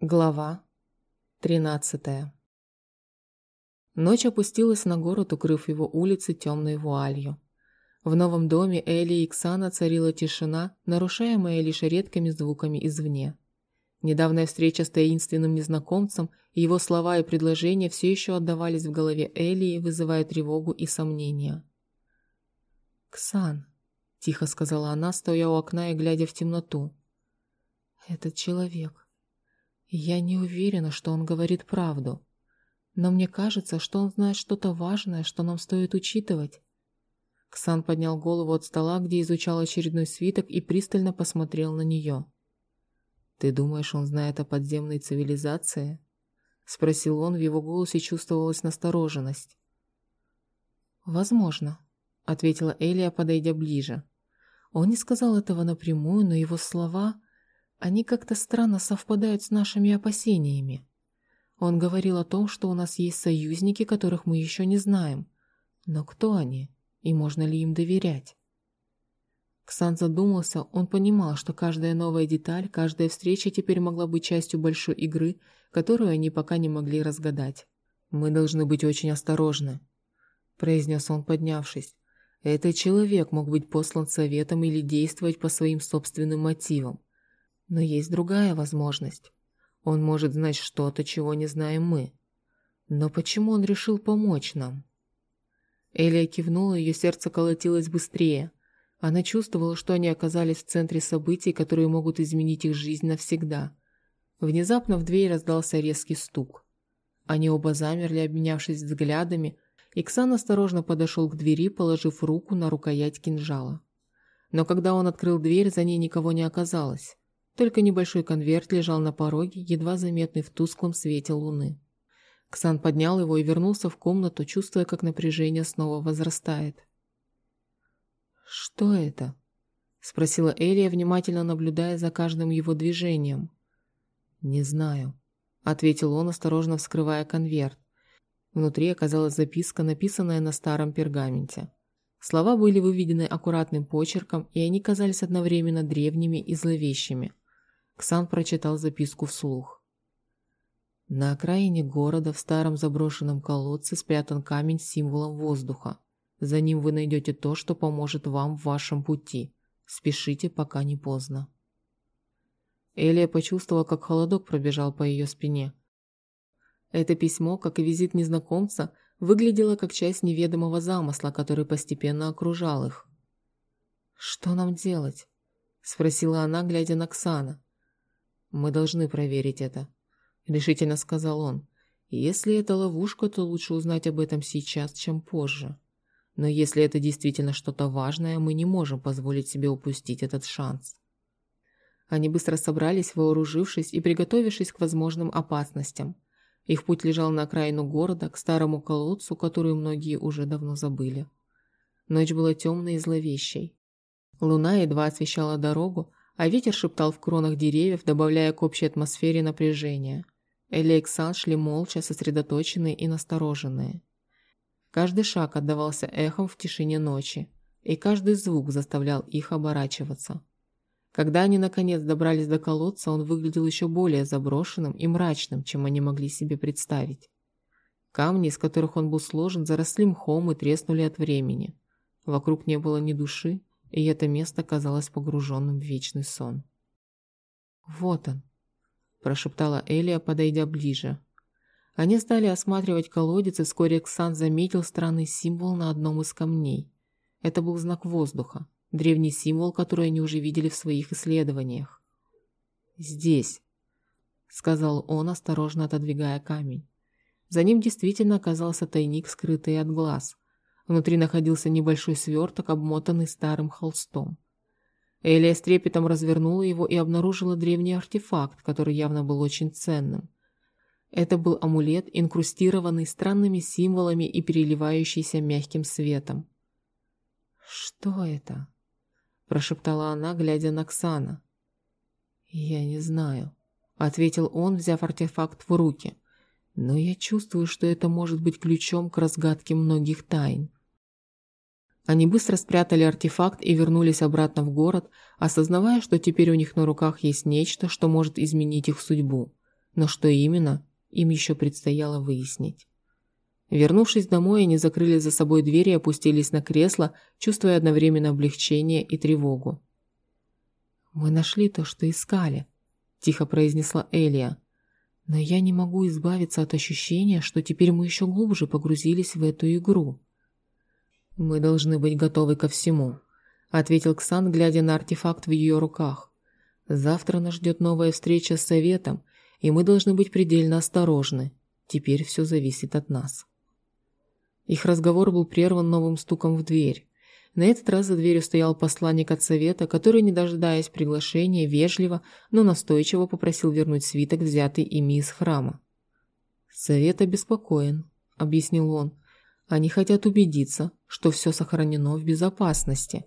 Глава 13 Ночь опустилась на город, укрыв его улицы темной вуалью. В новом доме Эли и Иксана царила тишина, нарушаемая лишь редкими звуками извне. Недавняя встреча с таинственным незнакомцем его слова и предложения все еще отдавались в голове Элии, вызывая тревогу и сомнения. «Ксан», – тихо сказала она, стоя у окна и глядя в темноту. «Этот человек. Я не уверена, что он говорит правду. Но мне кажется, что он знает что-то важное, что нам стоит учитывать. Ксан поднял голову от стола, где изучал очередной свиток и пристально посмотрел на нее. «Ты думаешь, он знает о подземной цивилизации?» Спросил он, в его голосе чувствовалась настороженность. «Возможно», — ответила Элия, подойдя ближе. Он не сказал этого напрямую, но его слова они как-то странно совпадают с нашими опасениями. Он говорил о том, что у нас есть союзники, которых мы еще не знаем. Но кто они? И можно ли им доверять? Ксан задумался, он понимал, что каждая новая деталь, каждая встреча теперь могла быть частью большой игры, которую они пока не могли разгадать. «Мы должны быть очень осторожны», – произнес он, поднявшись. «Этот человек мог быть послан советом или действовать по своим собственным мотивам. Но есть другая возможность. Он может знать что-то, чего не знаем мы. Но почему он решил помочь нам? Элия кивнула, ее сердце колотилось быстрее. Она чувствовала, что они оказались в центре событий, которые могут изменить их жизнь навсегда. Внезапно в дверь раздался резкий стук. Они оба замерли, обменявшись взглядами, и Ксан осторожно подошел к двери, положив руку на рукоять кинжала. Но когда он открыл дверь, за ней никого не оказалось. Только небольшой конверт лежал на пороге, едва заметный в тусклом свете луны. Ксан поднял его и вернулся в комнату, чувствуя, как напряжение снова возрастает. «Что это?» – спросила Элия, внимательно наблюдая за каждым его движением. «Не знаю», – ответил он, осторожно вскрывая конверт. Внутри оказалась записка, написанная на старом пергаменте. Слова были выведены аккуратным почерком, и они казались одновременно древними и зловещими – Ксан прочитал записку вслух. На окраине города в старом заброшенном колодце спрятан камень с символом воздуха. За ним вы найдете то, что поможет вам в вашем пути. Спешите, пока не поздно. Элия почувствовала, как холодок пробежал по ее спине. Это письмо, как и визит незнакомца, выглядело как часть неведомого замысла, который постепенно окружал их. «Что нам делать?» – спросила она, глядя на Ксана. «Мы должны проверить это», — решительно сказал он. «Если это ловушка, то лучше узнать об этом сейчас, чем позже. Но если это действительно что-то важное, мы не можем позволить себе упустить этот шанс». Они быстро собрались, вооружившись и приготовившись к возможным опасностям. Их путь лежал на окраину города, к старому колодцу, который многие уже давно забыли. Ночь была темной и зловещей. Луна едва освещала дорогу, а ветер шептал в кронах деревьев, добавляя к общей атмосфере напряжения. Элли и Ксан шли молча, сосредоточенные и настороженные. Каждый шаг отдавался эхом в тишине ночи, и каждый звук заставлял их оборачиваться. Когда они наконец добрались до колодца, он выглядел еще более заброшенным и мрачным, чем они могли себе представить. Камни, из которых он был сложен, заросли мхом и треснули от времени. Вокруг не было ни души, и это место казалось погруженным в вечный сон. «Вот он», – прошептала Элия, подойдя ближе. Они стали осматривать колодец, и вскоре Ксан заметил странный символ на одном из камней. Это был знак воздуха, древний символ, который они уже видели в своих исследованиях. «Здесь», – сказал он, осторожно отодвигая камень. За ним действительно оказался тайник, скрытый от глаз – Внутри находился небольшой сверток, обмотанный старым холстом. Элия с трепетом развернула его и обнаружила древний артефакт, который явно был очень ценным. Это был амулет, инкрустированный странными символами и переливающийся мягким светом. «Что это?» – прошептала она, глядя на Ксана. «Я не знаю», – ответил он, взяв артефакт в руки. «Но я чувствую, что это может быть ключом к разгадке многих тайн». Они быстро спрятали артефакт и вернулись обратно в город, осознавая, что теперь у них на руках есть нечто, что может изменить их судьбу. но что именно, им еще предстояло выяснить. Вернувшись домой, они закрыли за собой дверь и опустились на кресло, чувствуя одновременно облегчение и тревогу. «Мы нашли то, что искали», – тихо произнесла Элия. «Но я не могу избавиться от ощущения, что теперь мы еще глубже погрузились в эту игру». «Мы должны быть готовы ко всему», – ответил Ксан, глядя на артефакт в ее руках. «Завтра нас ждет новая встреча с Советом, и мы должны быть предельно осторожны. Теперь все зависит от нас». Их разговор был прерван новым стуком в дверь. На этот раз за дверью стоял посланник от совета, который, не дожидаясь приглашения, вежливо, но настойчиво попросил вернуть свиток, взятый ими из храма. «Совет обеспокоен», — объяснил он. «Они хотят убедиться, что все сохранено в безопасности.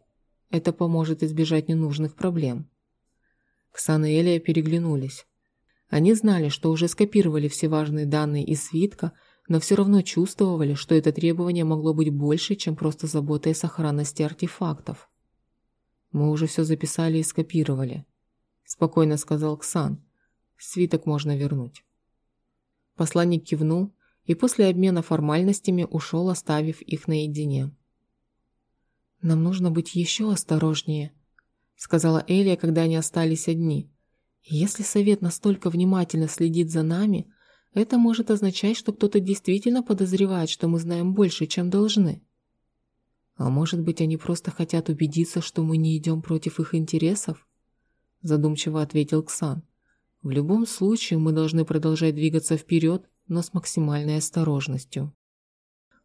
Это поможет избежать ненужных проблем». Ксан и Элия переглянулись. Они знали, что уже скопировали все важные данные из свитка, но все равно чувствовали, что это требование могло быть больше, чем просто заботой о сохранности артефактов. «Мы уже все записали и скопировали», – спокойно сказал Ксан. «Свиток можно вернуть». Посланник кивнул и после обмена формальностями ушел, оставив их наедине. «Нам нужно быть еще осторожнее», – сказала Элия, когда они остались одни. «Если совет настолько внимательно следит за нами, это может означать, что кто-то действительно подозревает, что мы знаем больше, чем должны. А может быть, они просто хотят убедиться, что мы не идем против их интересов? Задумчиво ответил Ксан. В любом случае, мы должны продолжать двигаться вперед, но с максимальной осторожностью.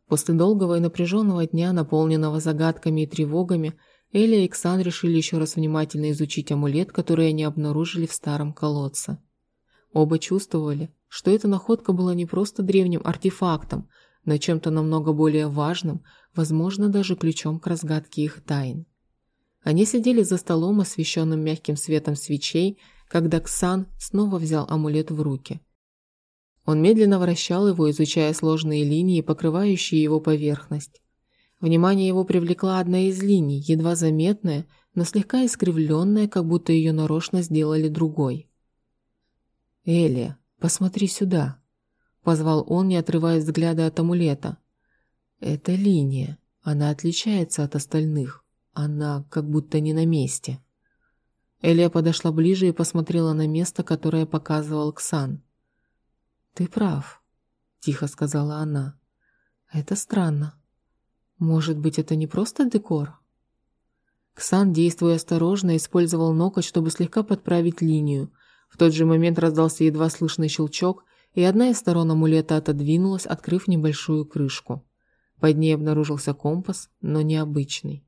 После долгого и напряженного дня, наполненного загадками и тревогами, Эля и Ксан решили еще раз внимательно изучить амулет, который они обнаружили в старом колодце. Оба чувствовали, что эта находка была не просто древним артефактом, но чем-то намного более важным, возможно, даже ключом к разгадке их тайн. Они сидели за столом, освещенным мягким светом свечей, когда Ксан снова взял амулет в руки. Он медленно вращал его, изучая сложные линии, покрывающие его поверхность. Внимание его привлекла одна из линий, едва заметная, но слегка искривленная, как будто ее нарочно сделали другой. «Элия, посмотри сюда», – позвал он, не отрывая взгляда от амулета. «Это линия. Она отличается от остальных. Она как будто не на месте». Элия подошла ближе и посмотрела на место, которое показывал Ксан. «Ты прав», – тихо сказала она. «Это странно. Может быть, это не просто декор?» Ксан, действуя осторожно, использовал ноготь, чтобы слегка подправить линию, в тот же момент раздался едва слышный щелчок, и одна из сторон амулета отодвинулась, открыв небольшую крышку. Под ней обнаружился компас, но необычный.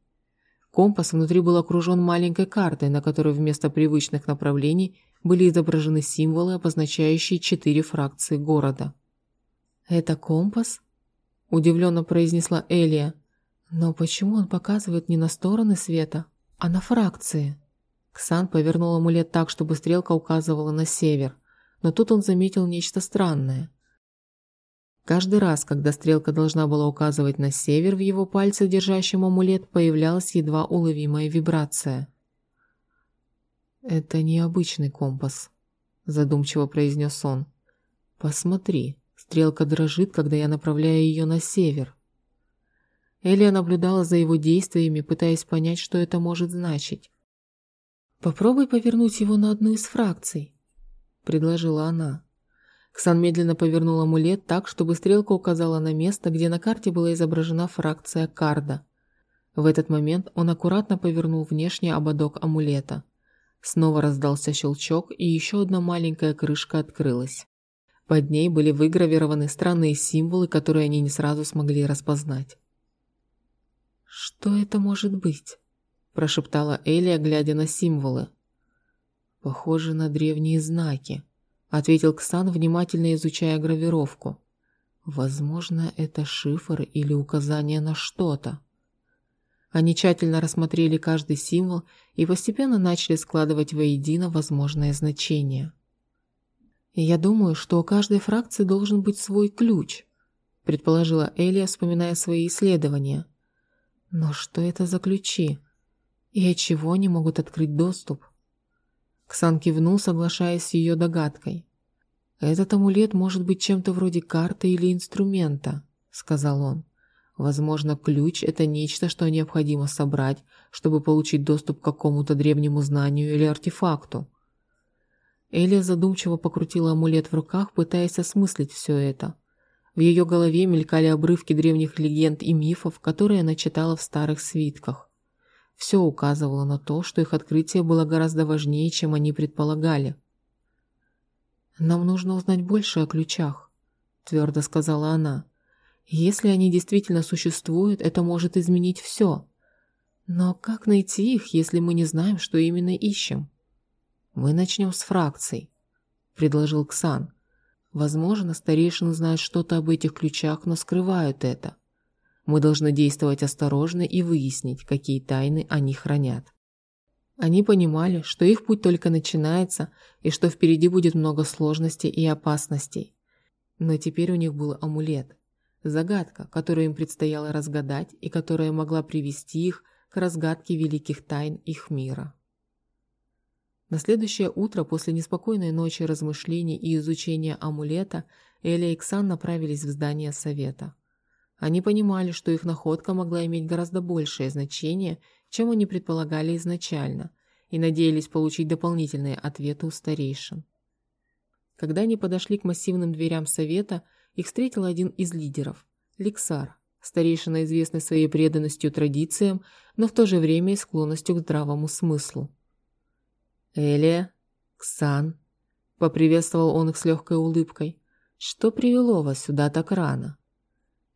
Компас внутри был окружен маленькой картой, на которой вместо привычных направлений были изображены символы, обозначающие четыре фракции города. «Это компас?» – удивленно произнесла Элия. «Но почему он показывает не на стороны света, а на фракции?» Ксан повернул амулет так, чтобы стрелка указывала на север, но тут он заметил нечто странное. Каждый раз, когда стрелка должна была указывать на север, в его пальце, держащем амулет, появлялась едва уловимая вибрация. «Это необычный компас», – задумчиво произнес он. «Посмотри, стрелка дрожит, когда я направляю ее на север». Элия наблюдала за его действиями, пытаясь понять, что это может значить. «Попробуй повернуть его на одну из фракций», – предложила она. Ксан медленно повернул амулет так, чтобы стрелка указала на место, где на карте была изображена фракция карда. В этот момент он аккуратно повернул внешний ободок амулета. Снова раздался щелчок, и еще одна маленькая крышка открылась. Под ней были выгравированы странные символы, которые они не сразу смогли распознать. «Что это может быть?» прошептала Элия, глядя на символы. «Похоже на древние знаки», — ответил Ксан, внимательно изучая гравировку. «Возможно, это шифр или указание на что-то». Они тщательно рассмотрели каждый символ и постепенно начали складывать воедино возможное значение. «Я думаю, что у каждой фракции должен быть свой ключ», предположила Элия, вспоминая свои исследования. «Но что это за ключи? и от чего они могут открыть доступ. Ксан кивнул, соглашаясь с ее догадкой. «Этот амулет может быть чем-то вроде карты или инструмента», — сказал он. «Возможно, ключ — это нечто, что необходимо собрать, чтобы получить доступ к какому-то древнему знанию или артефакту». Элия задумчиво покрутила амулет в руках, пытаясь осмыслить все это. В ее голове мелькали обрывки древних легенд и мифов, которые она читала в старых свитках. Все указывало на то, что их открытие было гораздо важнее, чем они предполагали. «Нам нужно узнать больше о ключах», – твердо сказала она. «Если они действительно существуют, это может изменить все. Но как найти их, если мы не знаем, что именно ищем?» «Мы начнем с фракций», – предложил Ксан. «Возможно, старейшины знают что-то об этих ключах, но скрывают это. Мы должны действовать осторожно и выяснить, какие тайны они хранят». Они понимали, что их путь только начинается и что впереди будет много сложностей и опасностей. Но теперь у них был амулет. Загадка, которую им предстояло разгадать и которая могла привести их к разгадке великих тайн их мира. На следующее утро после неспокойной ночи размышлений и изучения амулета Эля и Ксан направились в здание совета. Они понимали, что их находка могла иметь гораздо большее значение, чем они предполагали изначально, и надеялись получить дополнительные ответы у старейшин. Когда они подошли к массивным дверям совета, их встретил один из лидеров – Ликсар, старейшина, известный своей преданностью традициям, но в то же время и склонностью к здравому смыслу. «Элия, Ксан», – поприветствовал он их с легкой улыбкой, – «что привело вас сюда так рано?»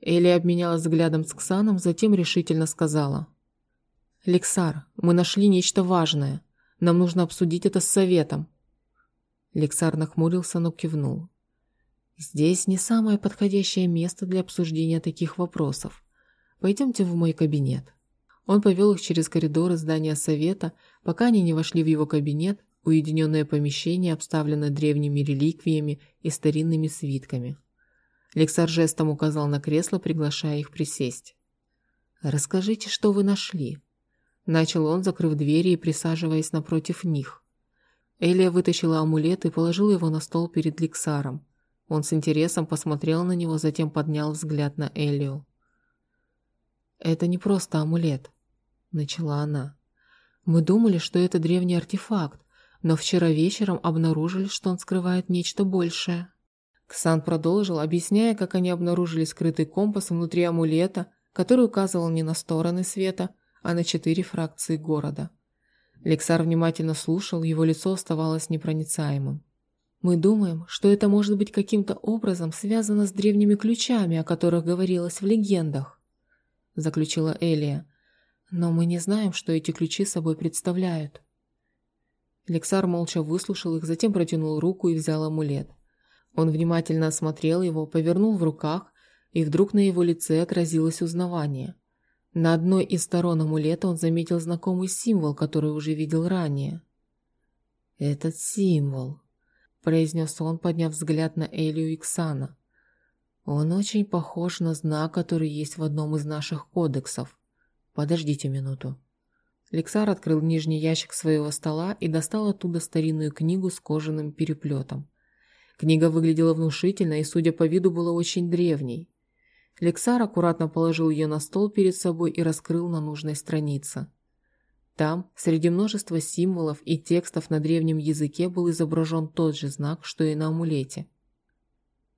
Элия обменялась взглядом с Ксаном, затем решительно сказала – «Лексар, мы нашли нечто важное. Нам нужно обсудить это с советом». Лексар нахмурился, но кивнул. «Здесь не самое подходящее место для обсуждения таких вопросов. Пойдемте в мой кабинет». Он повел их через коридоры здания совета, пока они не вошли в его кабинет, уединенное помещение, обставленное древними реликвиями и старинными свитками. Лексар жестом указал на кресло, приглашая их присесть. «Расскажите, что вы нашли?» Начал он, закрыв двери и присаживаясь напротив них. Элия вытащила амулет и положила его на стол перед Ликсаром. Он с интересом посмотрел на него, затем поднял взгляд на Элию. «Это не просто амулет», — начала она. «Мы думали, что это древний артефакт, но вчера вечером обнаружили, что он скрывает нечто большее». Ксан продолжил, объясняя, как они обнаружили скрытый компас внутри амулета, который указывал не на стороны света, а на четыре фракции города. Лексар внимательно слушал, его лицо оставалось непроницаемым. «Мы думаем, что это может быть каким-то образом связано с древними ключами, о которых говорилось в легендах», – заключила Элия. «Но мы не знаем, что эти ключи собой представляют». Лексар молча выслушал их, затем протянул руку и взял амулет. Он внимательно осмотрел его, повернул в руках, и вдруг на его лице отразилось узнавание – на одной из сторон амулета он заметил знакомый символ, который уже видел ранее. «Этот символ», – произнес он, подняв взгляд на Элию Иксана. «Он очень похож на знак, который есть в одном из наших кодексов. Подождите минуту». Лексар открыл нижний ящик своего стола и достал оттуда старинную книгу с кожаным переплетом. Книга выглядела внушительно и, судя по виду, была очень древней. Лексар аккуратно положил ее на стол перед собой и раскрыл на нужной странице. Там, среди множества символов и текстов на древнем языке, был изображен тот же знак, что и на амулете.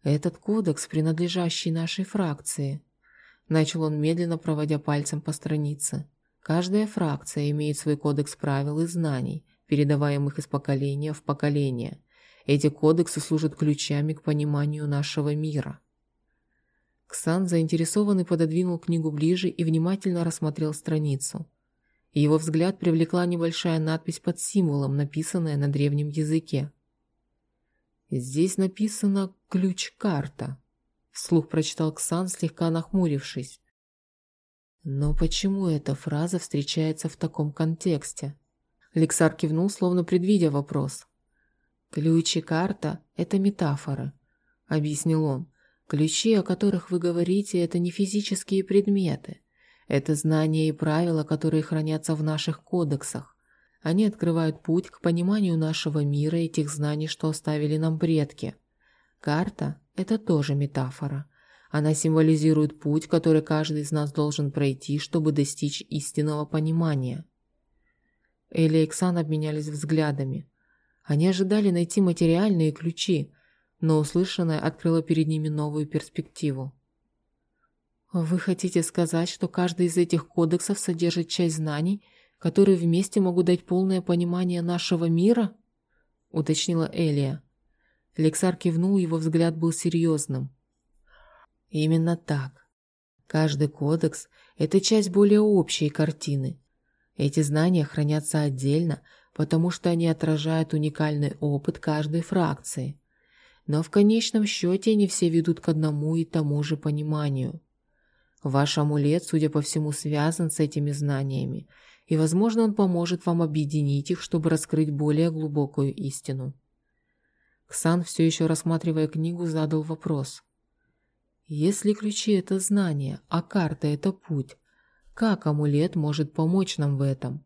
«Этот кодекс, принадлежащий нашей фракции», – начал он медленно, проводя пальцем по странице. «Каждая фракция имеет свой кодекс правил и знаний, передаваемых из поколения в поколение. Эти кодексы служат ключами к пониманию нашего мира». Ксан, заинтересованный, пододвинул книгу ближе и внимательно рассмотрел страницу. Его взгляд привлекла небольшая надпись под символом, написанная на древнем языке. «Здесь написано «ключ-карта», — вслух прочитал Ксан, слегка нахмурившись. «Но почему эта фраза встречается в таком контексте?» Лексар кивнул, словно предвидя вопрос. «Ключ и карта — это метафоры», — объяснил он. Ключи, о которых вы говорите, это не физические предметы. Это знания и правила, которые хранятся в наших кодексах. Они открывают путь к пониманию нашего мира и тех знаний, что оставили нам предки. Карта – это тоже метафора. Она символизирует путь, который каждый из нас должен пройти, чтобы достичь истинного понимания. Элли и Оксан обменялись взглядами. Они ожидали найти материальные ключи, но услышанное открыло перед ними новую перспективу. «Вы хотите сказать, что каждый из этих кодексов содержит часть знаний, которые вместе могут дать полное понимание нашего мира?» – уточнила Элия. Лексар кивнул, его взгляд был серьезным. Именно так. Каждый кодекс – это часть более общей картины. Эти знания хранятся отдельно, потому что они отражают уникальный опыт каждой фракции. Но в конечном счете они все ведут к одному и тому же пониманию. Ваш амулет, судя по всему, связан с этими знаниями, и, возможно, он поможет вам объединить их, чтобы раскрыть более глубокую истину. Ксан, все еще рассматривая книгу, задал вопрос. Если ключи – это знание, а карта – это путь, как амулет может помочь нам в этом?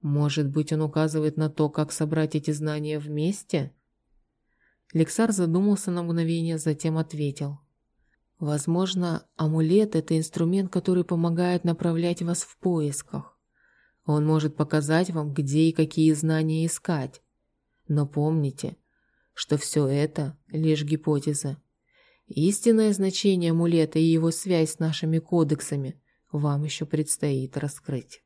Может быть, он указывает на то, как собрать эти знания вместе? Лексар задумался на мгновение, затем ответил. Возможно, амулет – это инструмент, который помогает направлять вас в поисках. Он может показать вам, где и какие знания искать. Но помните, что все это – лишь гипотеза. Истинное значение амулета и его связь с нашими кодексами вам еще предстоит раскрыть.